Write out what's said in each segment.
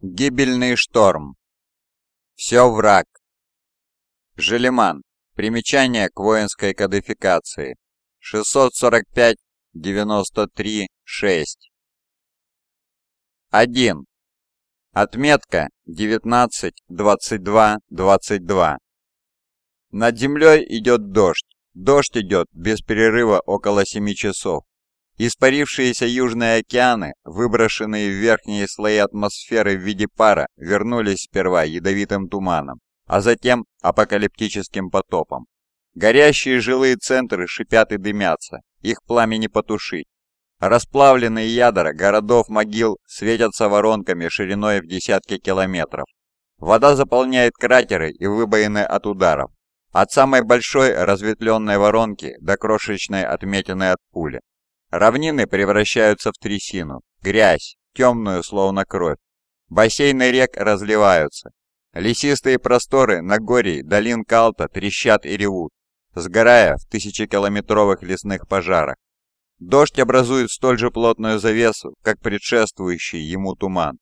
Гибельный шторм. Все враг. Желеман. Примечание к воинской кодификации. 645-93-6. 1. Отметка 19-22-22. Над землей идет дождь. Дождь идет без перерыва около 7 часов. Испарившиеся южные океаны, выброшенные в верхние слои атмосферы в виде пара, вернулись сперва ядовитым туманом, а затем апокалиптическим потопом. Горящие жилые центры шипят и дымятся, их пламени потушить. Расплавленные ядра городов-могил светятся воронками шириной в десятки километров. Вода заполняет кратеры и выбоины от ударов. От самой большой разветвленной воронки до крошечной отметины от пули. Равнины превращаются в трясину, грязь, темную, словно кровь. Бассейны рек разливаются. Лесистые просторы Нагорий, долин Калта трещат и ревут, сгорая в тысячекилометровых лесных пожарах. Дождь образует столь же плотную завесу, как предшествующий ему туман.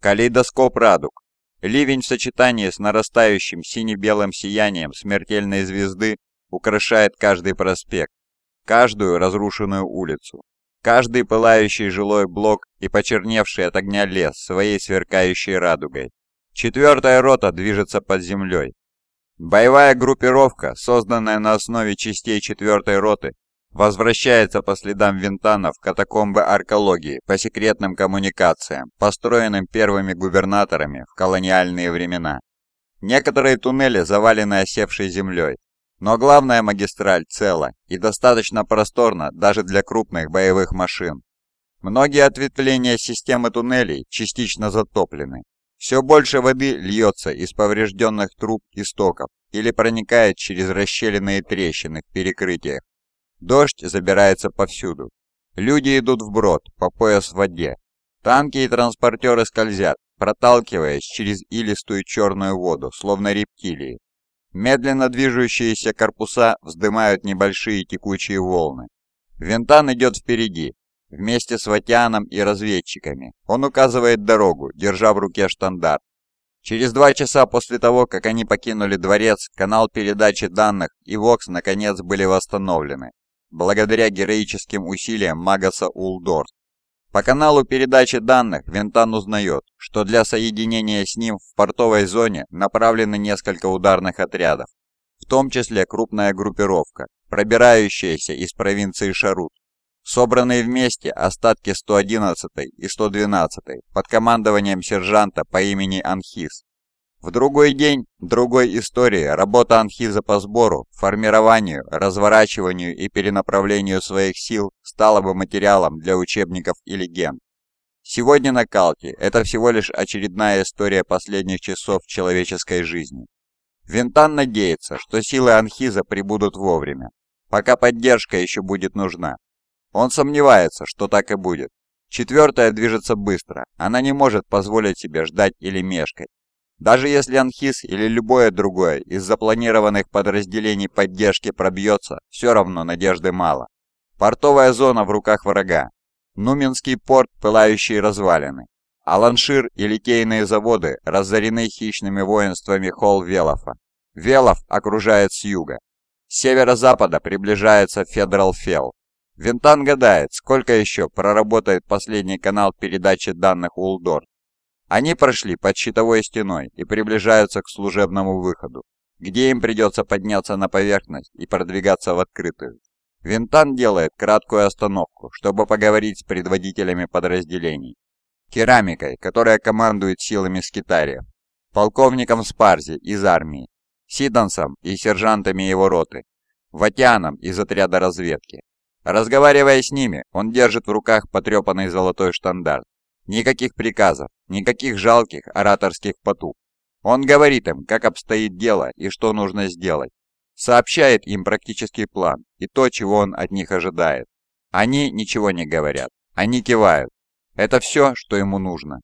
Калейдоскоп радуг. Ливень в сочетании с нарастающим сине-белым сиянием смертельной звезды украшает каждый проспект каждую разрушенную улицу, каждый пылающий жилой блок и почерневший от огня лес своей сверкающей радугой. Четвертая рота движется под землей. Боевая группировка, созданная на основе частей четвертой роты, возвращается по следам Винтана в катакомбы аркологии по секретным коммуникациям, построенным первыми губернаторами в колониальные времена. Некоторые туннели завалены осевшей землей, но главная магистраль цела и достаточно просторна даже для крупных боевых машин. Многие ответвления системы туннелей частично затоплены. Все больше воды льется из поврежденных труб и стоков или проникает через расщелинные трещины в перекрытиях. Дождь забирается повсюду. Люди идут вброд, по пояс в воде. Танки и транспортеры скользят, проталкиваясь через илистую черную воду, словно рептилии. Медленно движущиеся корпуса вздымают небольшие текучие волны. Винтан идет впереди, вместе с Ватианом и разведчиками. Он указывает дорогу, держа в руке штандарт. Через два часа после того, как они покинули дворец, канал передачи данных и ВОКС наконец были восстановлены, благодаря героическим усилиям Магаса Улдорс. По каналу передачи данных Винтан узнает, что для соединения с ним в портовой зоне направлены несколько ударных отрядов, в том числе крупная группировка, пробирающаяся из провинции Шарут. Собранные вместе остатки 111 и 112 под командованием сержанта по имени Анхис в другой день, другой истории, работа Анхиза по сбору, формированию, разворачиванию и перенаправлению своих сил стала бы материалом для учебников и легенд. Сегодня на Калке это всего лишь очередная история последних часов человеческой жизни. Винтан надеется, что силы Анхиза прибудут вовремя, пока поддержка еще будет нужна. Он сомневается, что так и будет. Четвертая движется быстро, она не может позволить себе ждать или мешкать. Даже если Анхис или любое другое из запланированных подразделений поддержки пробьется, все равно надежды мало. Портовая зона в руках врага. Нуменский порт – пылающие развалины. Аланшир и литейные заводы разорены хищными воинствами Холл-Велофа. Велов окружает с юга. С северо-запада приближается Федерал-Фелл. Винтан гадает, сколько еще проработает последний канал передачи данных Улдор. Они прошли под щитовой стеной и приближаются к служебному выходу, где им придется подняться на поверхность и продвигаться в открытую. Винтан делает краткую остановку, чтобы поговорить с предводителями подразделений. Керамикой, которая командует силами скитариев, полковником Спарзи из армии, Сидансом и сержантами его роты, Ватианом из отряда разведки. Разговаривая с ними, он держит в руках потрепанный золотой штандарт. Никаких приказов, никаких жалких ораторских потуг. Он говорит им, как обстоит дело и что нужно сделать. Сообщает им практический план и то, чего он от них ожидает. Они ничего не говорят, они кивают. Это все, что ему нужно.